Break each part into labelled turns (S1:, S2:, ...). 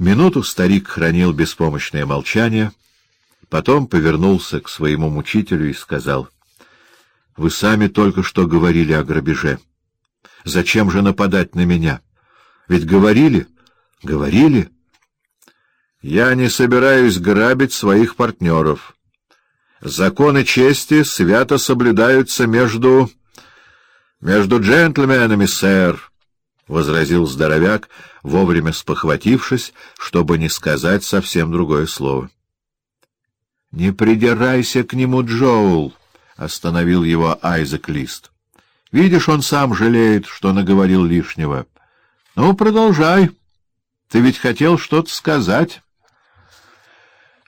S1: Минуту старик хранил беспомощное молчание, потом повернулся к своему мучителю и сказал, — Вы сами только что говорили о грабеже. Зачем же нападать на меня? Ведь говорили, говорили. Я не собираюсь грабить своих партнеров. Законы чести свято соблюдаются между... между джентльменами, сэр, — возразил здоровяк, вовремя спохватившись, чтобы не сказать совсем другое слово. — Не придирайся к нему, Джоул, — остановил его Айзек Лист. — Видишь, он сам жалеет, что наговорил лишнего. — Ну, продолжай. Ты ведь хотел что-то сказать.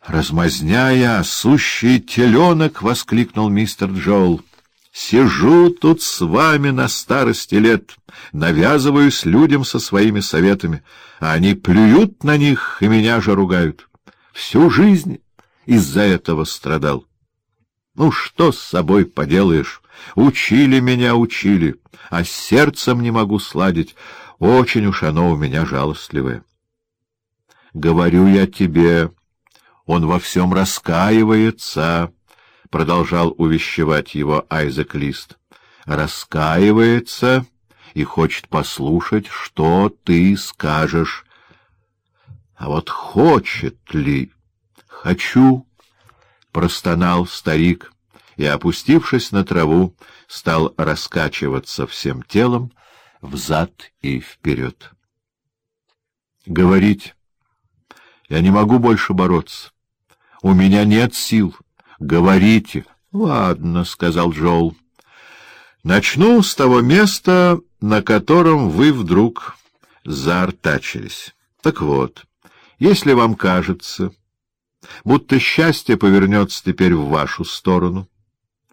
S1: «Размазняя, сущий теленок!» — воскликнул мистер Джоул. «Сижу тут с вами на старости лет, навязываюсь людям со своими советами, а они плюют на них и меня же ругают. Всю жизнь из-за этого страдал. Ну, что с собой поделаешь? Учили меня, учили, а сердцем не могу сладить. Очень уж оно у меня жалостливое. Говорю я тебе...» он во всем раскаивается, — продолжал увещевать его Айзек Лист. — Раскаивается и хочет послушать, что ты скажешь. А вот хочет ли? — Хочу, — простонал старик и, опустившись на траву, стал раскачиваться всем телом взад и вперед. — Говорить. Я не могу больше бороться. У меня нет сил. Говорите. — Ладно, — сказал Джоул. — Начну с того места, на котором вы вдруг заортачились. Так вот, если вам кажется, будто счастье повернется теперь в вашу сторону,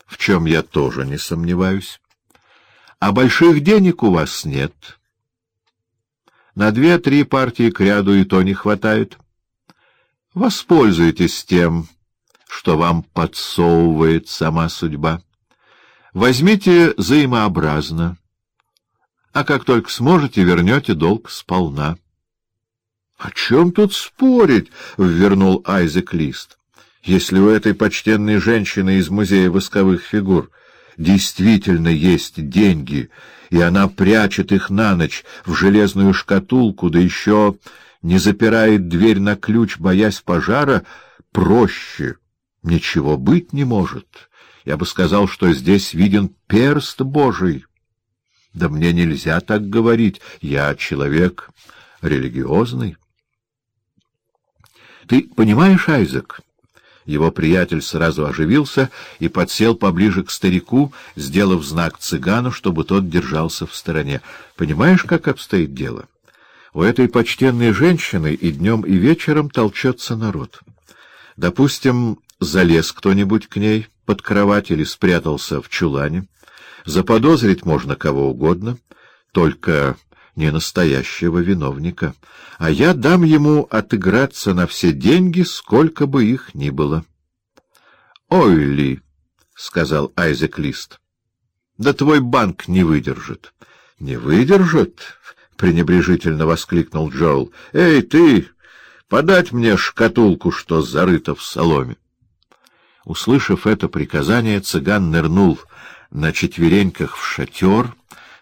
S1: в чем я тоже не сомневаюсь, а больших денег у вас нет, на две-три партии к ряду и то не хватает — Воспользуйтесь тем, что вам подсовывает сама судьба. Возьмите взаимообразно, а как только сможете, вернете долг сполна. — О чем тут спорить? — ввернул Айзек Лист. — Если у этой почтенной женщины из музея восковых фигур действительно есть деньги, и она прячет их на ночь в железную шкатулку, да еще не запирает дверь на ключ, боясь пожара, проще. Ничего быть не может. Я бы сказал, что здесь виден перст Божий. Да мне нельзя так говорить. Я человек религиозный. Ты понимаешь, Айзек? Его приятель сразу оживился и подсел поближе к старику, сделав знак цыгану, чтобы тот держался в стороне. Понимаешь, как обстоит дело? — у этой почтенной женщины и днем, и вечером толчется народ. Допустим, залез кто-нибудь к ней под кровать или спрятался в чулане. Заподозрить можно кого угодно, только не настоящего виновника. А я дам ему отыграться на все деньги, сколько бы их ни было. — Ой ли, — сказал Айзек Лист, — да твой банк не выдержит. — Не выдержит? пренебрежительно воскликнул Джоул. — Эй, ты! Подать мне шкатулку, что зарыта в соломе. Услышав это приказание, цыган нырнул на четвереньках в шатер,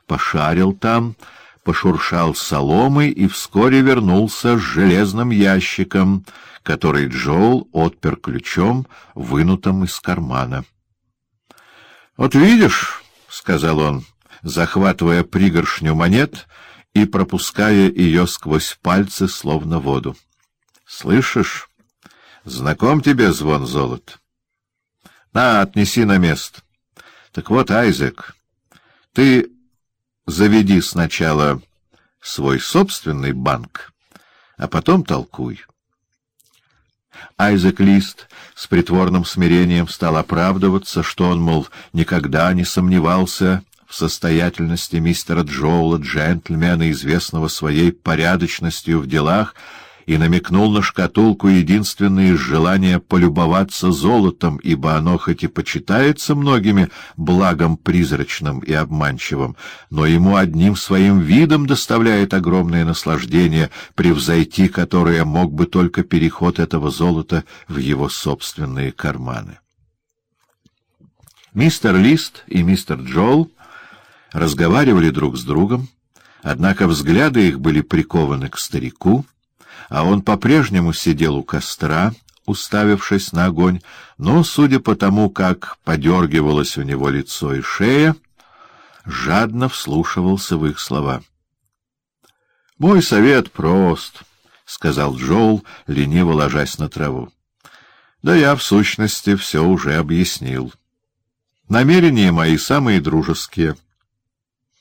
S1: пошарил там, пошуршал соломой и вскоре вернулся с железным ящиком, который Джоул отпер ключом, вынутым из кармана. — Вот видишь, — сказал он, захватывая пригоршню монет и пропуская ее сквозь пальцы, словно воду. — Слышишь? Знаком тебе звон золот? На, отнеси на место. Так вот, Айзек, ты заведи сначала свой собственный банк, а потом толкуй. Айзек Лист с притворным смирением стал оправдываться, что он, мол, никогда не сомневался в состоятельности мистера Джоула, джентльмена, известного своей порядочностью в делах, и намекнул на шкатулку единственное из желания полюбоваться золотом, ибо оно хоть и почитается многими благом призрачным и обманчивым, но ему одним своим видом доставляет огромное наслаждение, превзойти которое мог бы только переход этого золота в его собственные карманы. Мистер Лист и мистер Джоул разговаривали друг с другом, однако взгляды их были прикованы к старику, а он по-прежнему сидел у костра, уставившись на огонь, но, судя по тому, как подергивалось у него лицо и шея, жадно вслушивался в их слова. — Мой совет прост, — сказал Джоул, лениво ложась на траву. — Да я, в сущности, все уже объяснил. Намерения мои самые дружеские —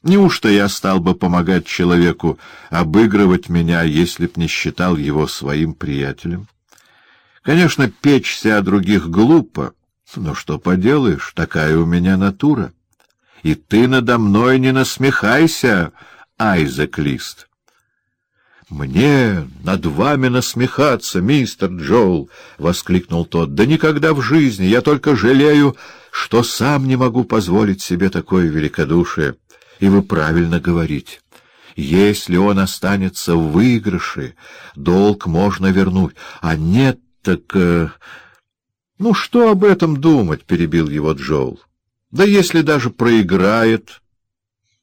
S1: Неужто я стал бы помогать человеку обыгрывать меня, если б не считал его своим приятелем? Конечно, печься о других глупо, но что поделаешь, такая у меня натура. И ты надо мной не насмехайся, Айзек Лист. — Мне над вами насмехаться, мистер Джоул! — воскликнул тот. — Да никогда в жизни! Я только жалею, что сам не могу позволить себе такое великодушие. — и вы правильно говорите. Если он останется в выигрыше, долг можно вернуть, а нет, так... Э... Ну, что об этом думать, — перебил его Джоул. Да если даже проиграет...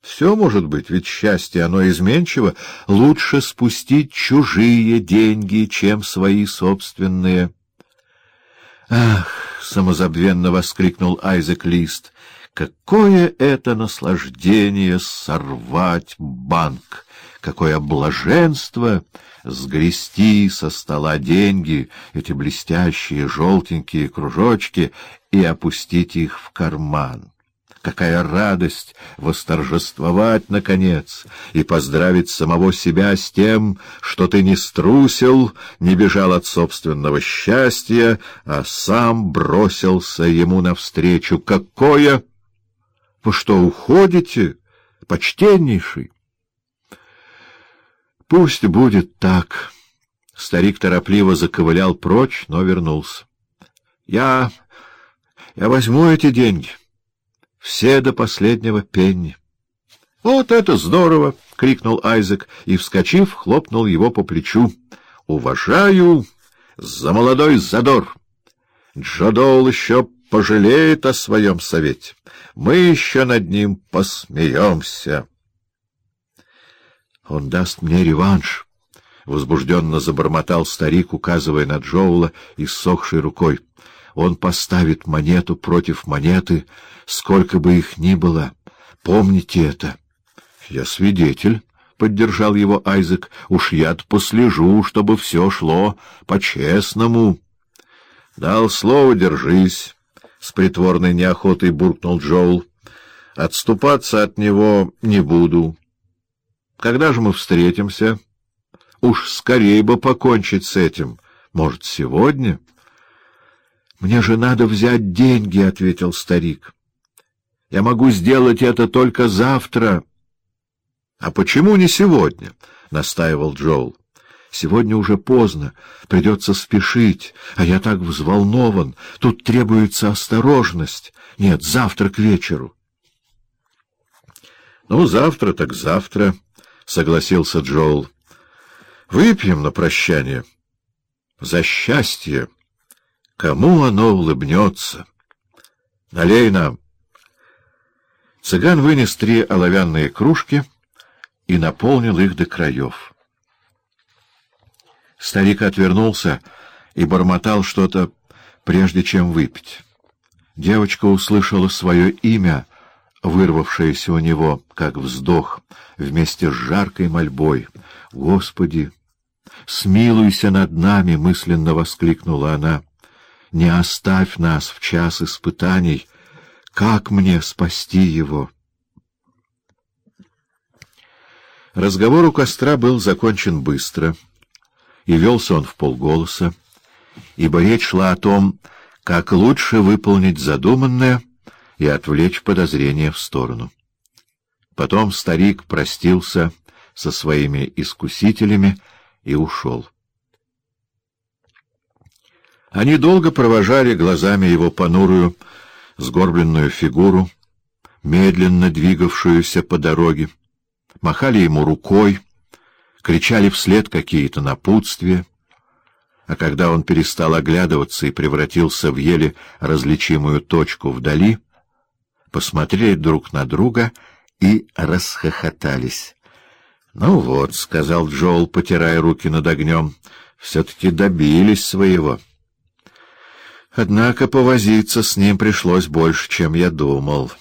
S1: Все может быть, ведь счастье, оно изменчиво. Лучше спустить чужие деньги, чем свои собственные. «Ах!» — самозабвенно воскликнул Айзек Лист. Какое это наслаждение сорвать банк! Какое блаженство сгрести со стола деньги, эти блестящие желтенькие кружочки, и опустить их в карман! Какая радость восторжествовать, наконец, и поздравить самого себя с тем, что ты не струсил, не бежал от собственного счастья, а сам бросился ему навстречу. Какое вы что, уходите, почтеннейший? Пусть будет так. Старик торопливо заковылял прочь, но вернулся. Я... я возьму эти деньги. Все до последнего пенни. — Вот это здорово! — крикнул Айзек и, вскочив, хлопнул его по плечу. — Уважаю за молодой задор! Джодол еще пожалеет о своем совете. Мы еще над ним посмеемся. Он даст мне реванш, — возбужденно забормотал старик, указывая на Джоула иссохшей рукой. Он поставит монету против монеты, сколько бы их ни было. Помните это. — Я свидетель, — поддержал его Айзек. — Уж я-то послежу, чтобы все шло по-честному. — Дал слово, держись с притворной неохотой буркнул Джоул. — Отступаться от него не буду. Когда же мы встретимся? Уж скорее бы покончить с этим. Может, сегодня? — Мне же надо взять деньги, — ответил старик. — Я могу сделать это только завтра. — А почему не сегодня? — настаивал Джоул. Сегодня уже поздно, придется спешить, а я так взволнован. Тут требуется осторожность. Нет, завтра к вечеру. — Ну, завтра так завтра, — согласился Джоул. — Выпьем на прощание. За счастье! Кому оно улыбнется? Налей нам. Цыган вынес три оловянные кружки и наполнил их до краев. Старик отвернулся и бормотал что-то, прежде чем выпить. Девочка услышала свое имя, вырвавшееся у него, как вздох, вместе с жаркой мольбой. «Господи, смилуйся над нами!» — мысленно воскликнула она. «Не оставь нас в час испытаний! Как мне спасти его?» Разговор у костра был закончен быстро — и велся он в полголоса, ибо речь шла о том, как лучше выполнить задуманное и отвлечь подозрения в сторону. Потом старик простился со своими искусителями и ушел. Они долго провожали глазами его понурую, сгорбленную фигуру, медленно двигавшуюся по дороге, махали ему рукой, кричали вслед какие-то напутствия, а когда он перестал оглядываться и превратился в еле различимую точку вдали, посмотрели друг на друга и расхохотались. — Ну вот, — сказал Джоул, потирая руки над огнем, — все-таки добились своего. Однако повозиться с ним пришлось больше, чем я думал.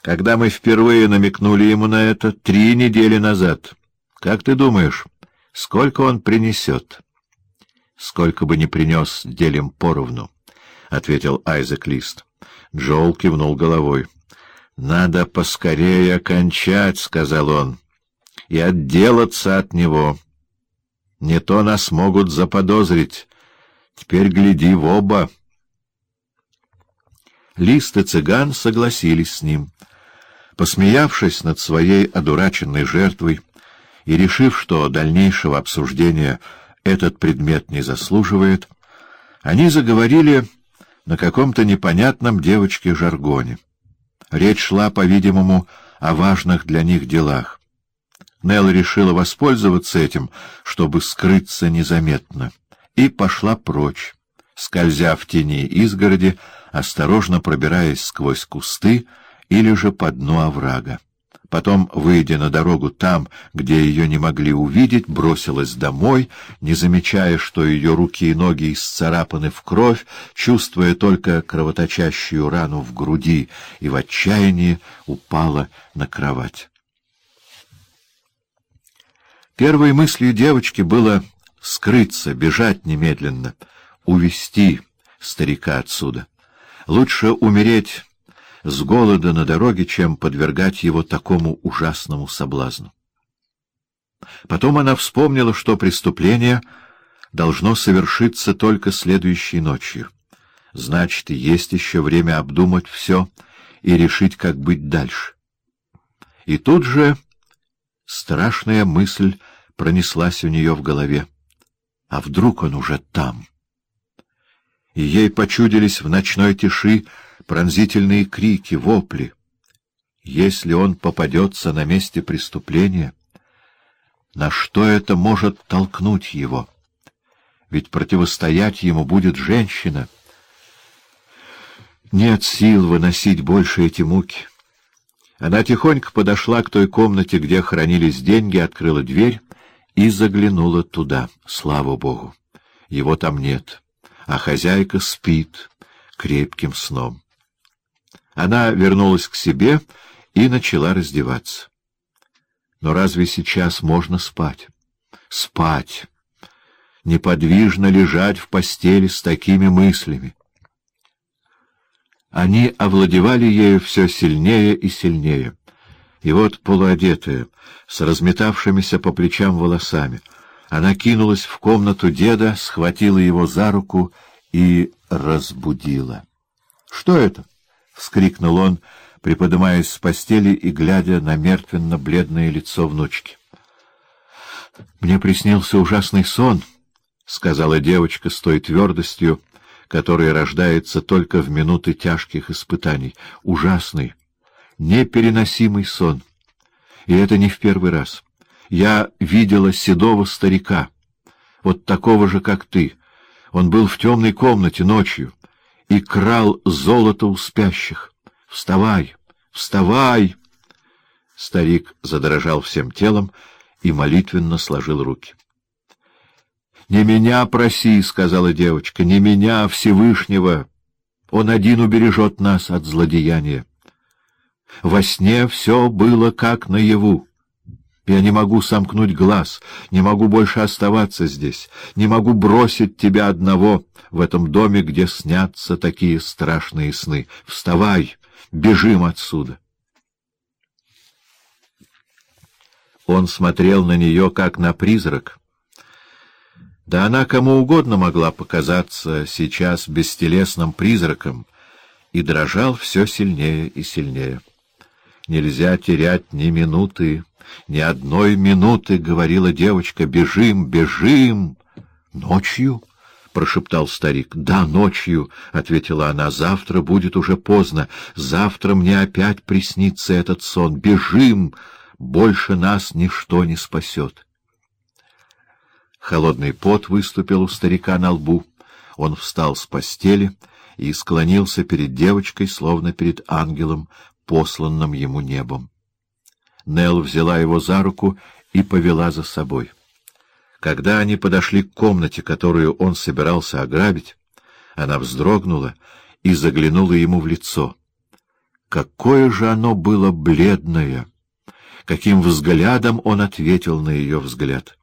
S1: Когда мы впервые намекнули ему на это три недели назад, как ты думаешь, сколько он принесет? — Сколько бы ни принес, делим поровну, — ответил Айзек Лист. Джоул кивнул головой. — Надо поскорее окончать, — сказал он, — и отделаться от него. Не то нас могут заподозрить. Теперь гляди в оба. Лист и цыган согласились с ним. Посмеявшись над своей одураченной жертвой и решив, что дальнейшего обсуждения этот предмет не заслуживает, они заговорили на каком-то непонятном девочке жаргоне. Речь шла, по-видимому, о важных для них делах. Нелл решила воспользоваться этим, чтобы скрыться незаметно, и пошла прочь, скользя в тени изгороди, осторожно пробираясь сквозь кусты или же по дну оврага. Потом, выйдя на дорогу там, где ее не могли увидеть, бросилась домой, не замечая, что ее руки и ноги исцарапаны в кровь, чувствуя только кровоточащую рану в груди, и в отчаянии упала на кровать. Первой мыслью девочки было скрыться, бежать немедленно, увести старика отсюда. Лучше умереть с голода на дороге, чем подвергать его такому ужасному соблазну. Потом она вспомнила, что преступление должно совершиться только следующей ночью. Значит, есть еще время обдумать все и решить, как быть дальше. И тут же страшная мысль пронеслась у нее в голове. А вдруг он уже там? И ей почудились в ночной тиши пронзительные крики, вопли. Если он попадется на месте преступления, на что это может толкнуть его? Ведь противостоять ему будет женщина. Нет сил выносить больше эти муки. Она тихонько подошла к той комнате, где хранились деньги, открыла дверь и заглянула туда. Слава Богу! Его там нет, а хозяйка спит крепким сном. Она вернулась к себе и начала раздеваться. Но разве сейчас можно спать? Спать! Неподвижно лежать в постели с такими мыслями. Они овладевали ею все сильнее и сильнее. И вот полуодетая, с разметавшимися по плечам волосами, она кинулась в комнату деда, схватила его за руку и разбудила. — Что это? —— вскрикнул он, приподымаясь с постели и глядя на мертвенно-бледное лицо внучки. — Мне приснился ужасный сон, — сказала девочка с той твердостью, которая рождается только в минуты тяжких испытаний. Ужасный, непереносимый сон. И это не в первый раз. Я видела седого старика, вот такого же, как ты. Он был в темной комнате ночью и крал золото у спящих. «Вставай! Вставай!» Старик задрожал всем телом и молитвенно сложил руки. «Не меня проси», — сказала девочка, — «не меня, а Всевышнего. Он один убережет нас от злодеяния. Во сне все было как наяву. Я не могу сомкнуть глаз, не могу больше оставаться здесь, не могу бросить тебя одного в этом доме, где снятся такие страшные сны. Вставай, бежим отсюда. Он смотрел на нее, как на призрак. Да она кому угодно могла показаться сейчас бестелесным призраком, и дрожал все сильнее и сильнее. Нельзя терять ни минуты, ни одной минуты, — говорила девочка, — бежим, бежим. Ночью? — прошептал старик. — Да, ночью, — ответила она, — завтра будет уже поздно. Завтра мне опять приснится этот сон. Бежим! Больше нас ничто не спасет. Холодный пот выступил у старика на лбу. Он встал с постели и склонился перед девочкой, словно перед ангелом, посланным ему небом. Нелл взяла его за руку и повела за собой. Когда они подошли к комнате, которую он собирался ограбить, она вздрогнула и заглянула ему в лицо. Какое же оно было бледное! Каким взглядом он ответил на ее взгляд!